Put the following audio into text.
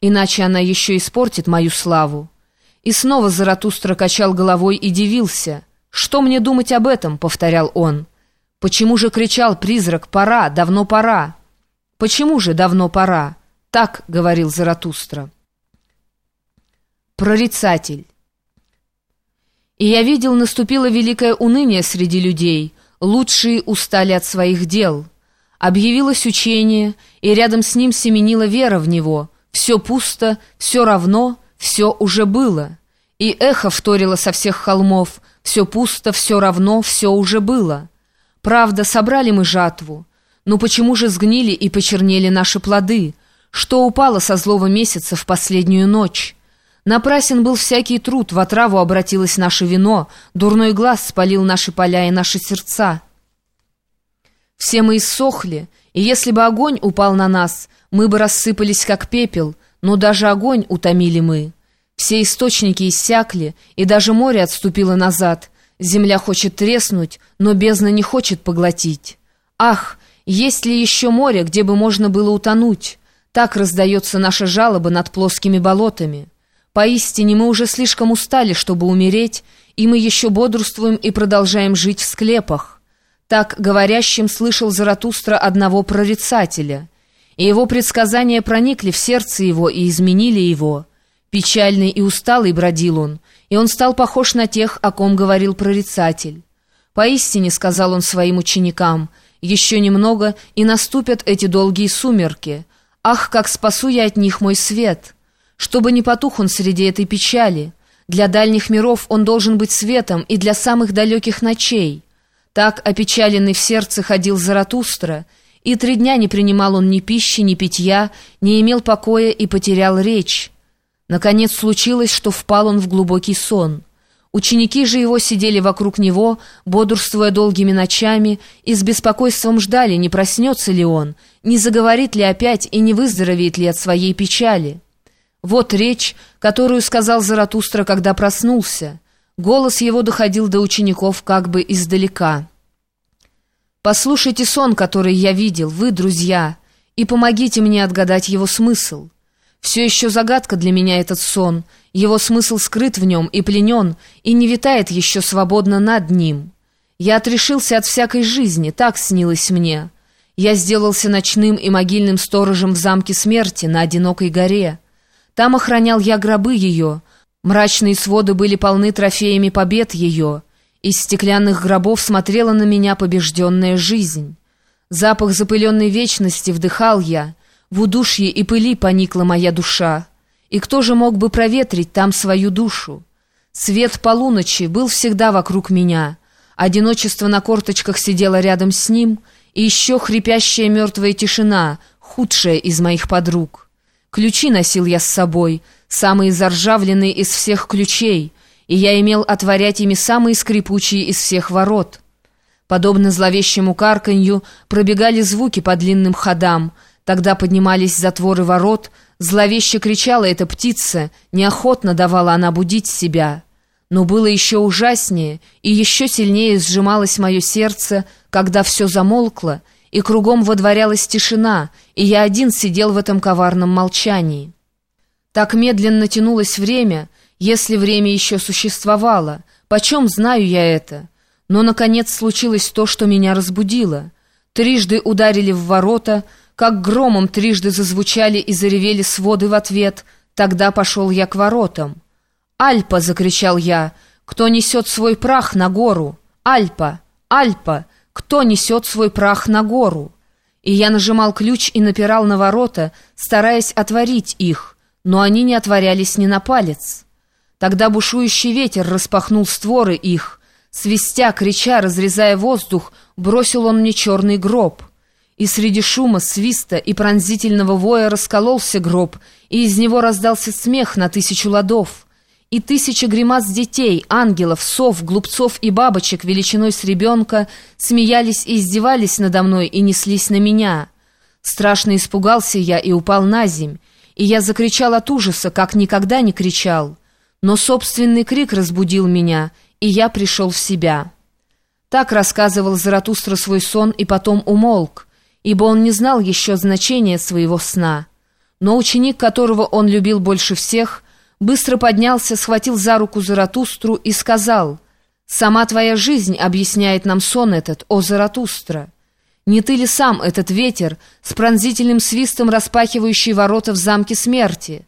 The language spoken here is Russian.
иначе она еще испортит мою славу». И снова Заратустра качал головой и дивился. «Что мне думать об этом?» — повторял он. «Почему же кричал призрак «Пора, давно пора»?» «Почему же давно пора?» — так говорил Заратустра. Прорицатель. И я видел, наступило великое уныние среди людей, лучшие устали от своих дел. Объявилось учение, и рядом с ним семенила вера в него. Все пусто, все равно, все уже было. И эхо вторило со всех холмов, все пусто, все равно, все уже было. Правда, собрали мы жатву. Но почему же сгнили и почернели наши плоды? Что упало со злого месяца в последнюю ночь? Напрасен был всякий труд, в отраву обратилось наше вино, дурной глаз спалил наши поля и наши сердца. Все мы иссохли, и если бы огонь упал на нас, мы бы рассыпались, как пепел, но даже огонь утомили мы. Все источники иссякли, и даже море отступило назад. Земля хочет треснуть, но бездна не хочет поглотить. Ах, есть ли еще море, где бы можно было утонуть? Так раздается наша жалоба над плоскими болотами. Поистине мы уже слишком устали, чтобы умереть, и мы еще бодрствуем и продолжаем жить в склепах. Так говорящим слышал Заратустра одного прорицателя, и его предсказания проникли в сердце его и изменили его. Печальный и усталый бродил он, и он стал похож на тех, о ком говорил прорицатель. «Поистине», — сказал он своим ученикам, — «еще немного, и наступят эти долгие сумерки. Ах, как спасу я от них мой свет!» Чтобы не потух он среди этой печали. Для дальних миров он должен быть светом и для самых далеких ночей. Так опечаленный в сердце ходил Заратустра, и три дня не принимал он ни пищи, ни питья, не имел покоя и потерял речь. Наконец случилось, что впал он в глубокий сон. Ученики же его сидели вокруг него, бодрствуя долгими ночами, и с беспокойством ждали, не проснется ли он, не заговорит ли опять и не выздоровеет ли от своей печали. Вот речь, которую сказал Заратустра, когда проснулся. Голос его доходил до учеников как бы издалека. «Послушайте сон, который я видел, вы, друзья, и помогите мне отгадать его смысл». Все еще загадка для меня этот сон, его смысл скрыт в нем и пленен, и не витает еще свободно над ним. Я отрешился от всякой жизни, так снилось мне. Я сделался ночным и могильным сторожем в замке смерти на одинокой горе. Там охранял я гробы ее, мрачные своды были полны трофеями побед ее, из стеклянных гробов смотрела на меня побежденная жизнь. Запах запыленной вечности вдыхал я — в удушье и пыли поникла моя душа. И кто же мог бы проветрить там свою душу? Свет полуночи был всегда вокруг меня. Одиночество на корточках сидело рядом с ним, и еще хрипящая мертвая тишина, худшая из моих подруг. Ключи носил я с собой, самые заржавленные из всех ключей, и я имел отворять ими самые скрипучие из всех ворот. Подобно зловещему карканью пробегали звуки по длинным ходам — Тогда поднимались затворы ворот, зловеще кричала эта птица, неохотно давала она будить себя. Но было еще ужаснее, и еще сильнее сжималось мое сердце, когда все замолкло, и кругом водворялась тишина, и я один сидел в этом коварном молчании. Так медленно тянулось время, если время еще существовало. Почем знаю я это? Но, наконец, случилось то, что меня разбудило. Трижды ударили в ворота, как громом трижды зазвучали и заревели своды в ответ. Тогда пошел я к воротам. «Альпа!» — закричал я. «Кто несет свой прах на гору? Альпа! Альпа! Кто несет свой прах на гору?» И я нажимал ключ и напирал на ворота, стараясь отворить их, но они не отворялись ни на палец. Тогда бушующий ветер распахнул створы их. Свистя, крича, разрезая воздух, бросил он мне черный гроб — и среди шума, свиста и пронзительного воя раскололся гроб, и из него раздался смех на тысячу ладов. И тысяча гримас детей, ангелов, сов, глупцов и бабочек величиной с ребенка смеялись и издевались надо мной и неслись на меня. Страшно испугался я и упал на земь, и я закричал от ужаса, как никогда не кричал. Но собственный крик разбудил меня, и я пришел в себя. Так рассказывал Заратустра свой сон и потом умолк, ибо он не знал еще значения своего сна. Но ученик, которого он любил больше всех, быстро поднялся, схватил за руку Заратустру и сказал, «Сама твоя жизнь объясняет нам сон этот, о Заратустра! Не ты ли сам этот ветер с пронзительным свистом распахивающий ворота в замке смерти?»